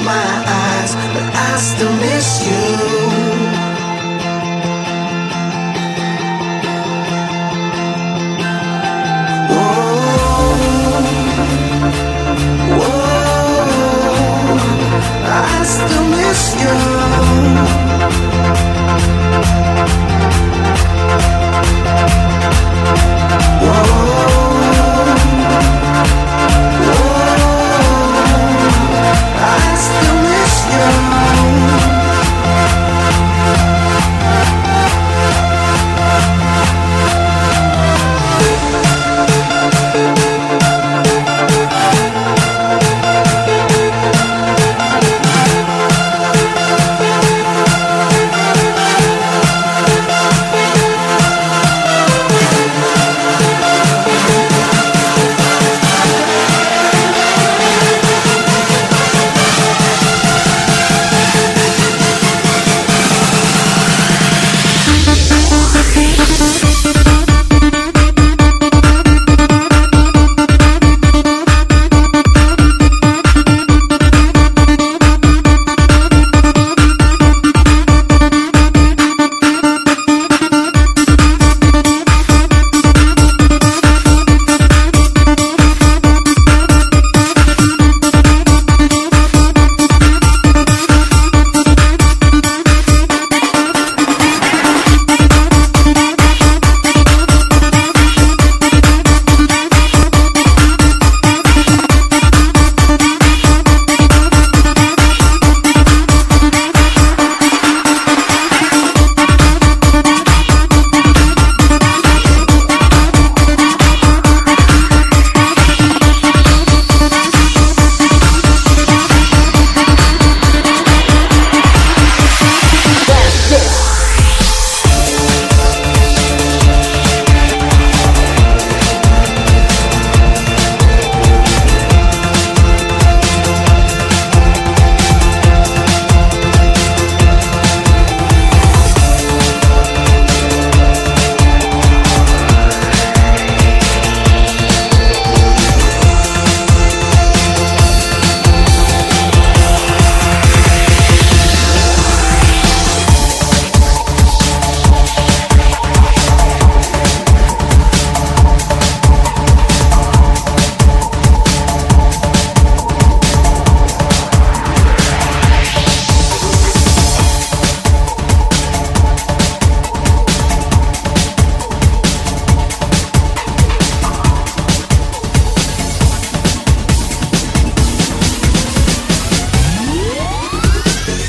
close my eyes, but I still miss you.